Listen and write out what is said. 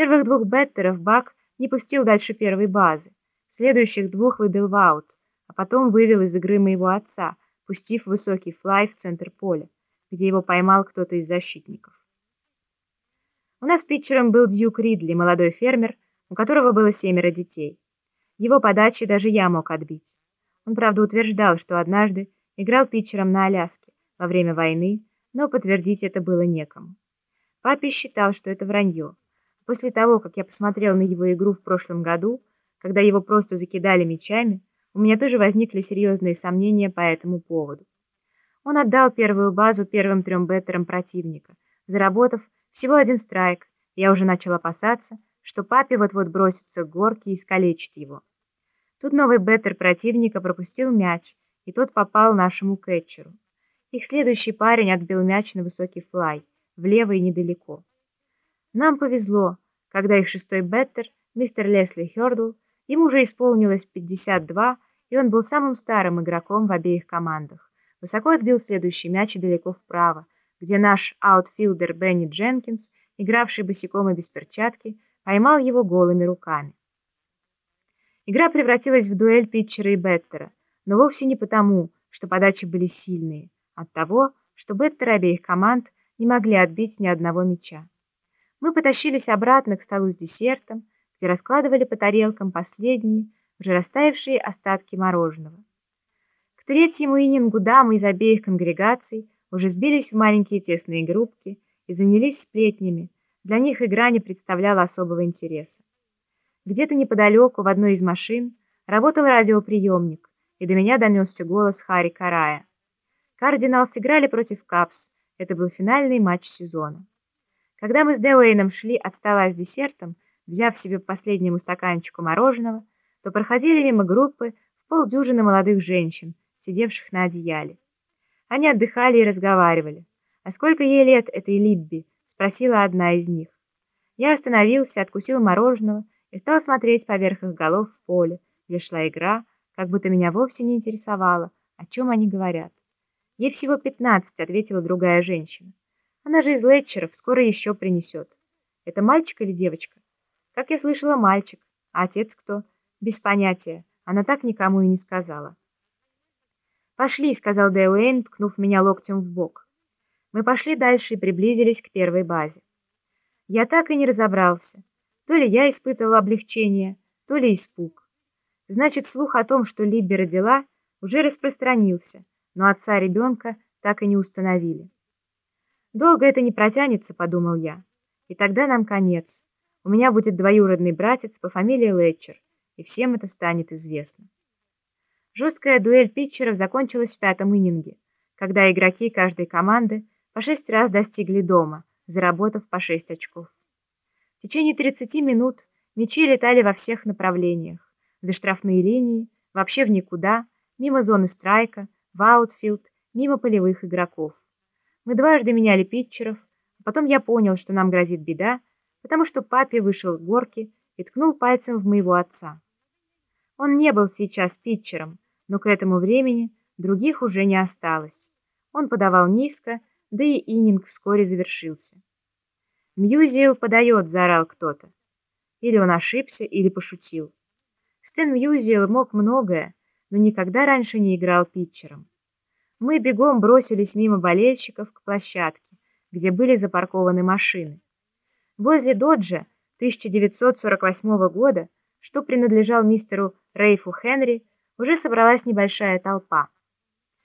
Первых двух беттеров Бак не пустил дальше первой базы, следующих двух выбил в аут, а потом вывел из игры моего отца, пустив высокий флай в центр поля, где его поймал кто-то из защитников. У нас питчером был Дьюк Ридли, молодой фермер, у которого было семеро детей. Его подачи даже я мог отбить. Он, правда, утверждал, что однажды играл питчером на Аляске во время войны, но подтвердить это было некому. Папе считал, что это вранье. После того, как я посмотрел на его игру в прошлом году, когда его просто закидали мячами, у меня тоже возникли серьезные сомнения по этому поводу. Он отдал первую базу первым трем беттерам противника, заработав всего один страйк, я уже начал опасаться, что папе вот-вот бросится к горке и искалечит его. Тут новый беттер противника пропустил мяч, и тот попал нашему кетчеру. Их следующий парень отбил мяч на высокий флай, влево и недалеко. Нам повезло, когда их шестой беттер, мистер Лесли Хёрдл, ему уже исполнилось 52, и он был самым старым игроком в обеих командах. Высоко отбил следующий мяч и далеко вправо, где наш аутфилдер Бенни Дженкинс, игравший босиком и без перчатки, поймал его голыми руками. Игра превратилась в дуэль питчера и беттера, но вовсе не потому, что подачи были сильные, а от того, что беттеры обеих команд не могли отбить ни одного мяча. Мы потащились обратно к столу с десертом, где раскладывали по тарелкам последние, уже растаявшие остатки мороженого. К третьему инингу дамы из обеих конгрегаций уже сбились в маленькие тесные группки и занялись сплетнями, для них игра не представляла особого интереса. Где-то неподалеку в одной из машин работал радиоприемник, и до меня донесся голос Харри Карая. Кардинал сыграли против Капс, это был финальный матч сезона. Когда мы с Деуэйном шли от стола с десертом, взяв себе по последнему стаканчику мороженого, то проходили мимо группы в полдюжины молодых женщин, сидевших на одеяле. Они отдыхали и разговаривали. «А сколько ей лет, этой Либби?» — спросила одна из них. Я остановился, откусил мороженого и стал смотреть поверх их голов в поле, где шла игра, как будто меня вовсе не интересовало, о чем они говорят. «Ей всего пятнадцать», — ответила другая женщина. «Она же из Летчеров, скоро еще принесет». «Это мальчик или девочка?» «Как я слышала, мальчик. А отец кто?» «Без понятия. Она так никому и не сказала». «Пошли», — сказал Дэуэйн, ткнув меня локтем в бок. Мы пошли дальше и приблизились к первой базе. Я так и не разобрался. То ли я испытывал облегчение, то ли испуг. Значит, слух о том, что Либби родила, уже распространился, но отца ребенка так и не установили. «Долго это не протянется», — подумал я. «И тогда нам конец. У меня будет двоюродный братец по фамилии Летчер, и всем это станет известно». Жесткая дуэль питчеров закончилась в пятом иннинге, когда игроки каждой команды по шесть раз достигли дома, заработав по шесть очков. В течение 30 минут мячи летали во всех направлениях, за штрафные линии, вообще в никуда, мимо зоны страйка, в аутфилд, мимо полевых игроков. Мы дважды меняли питчеров, а потом я понял, что нам грозит беда, потому что Паппи вышел к горке и ткнул пальцем в моего отца. Он не был сейчас питчером, но к этому времени других уже не осталось. Он подавал низко, да и иннинг вскоре завершился. «Мьюзиэл подает», — заорал кто-то. Или он ошибся, или пошутил. Стэн Мьюзиэл мог многое, но никогда раньше не играл питчером. Мы бегом бросились мимо болельщиков к площадке, где были запаркованы машины. Возле доджа 1948 года, что принадлежал мистеру Рейфу Хенри, уже собралась небольшая толпа.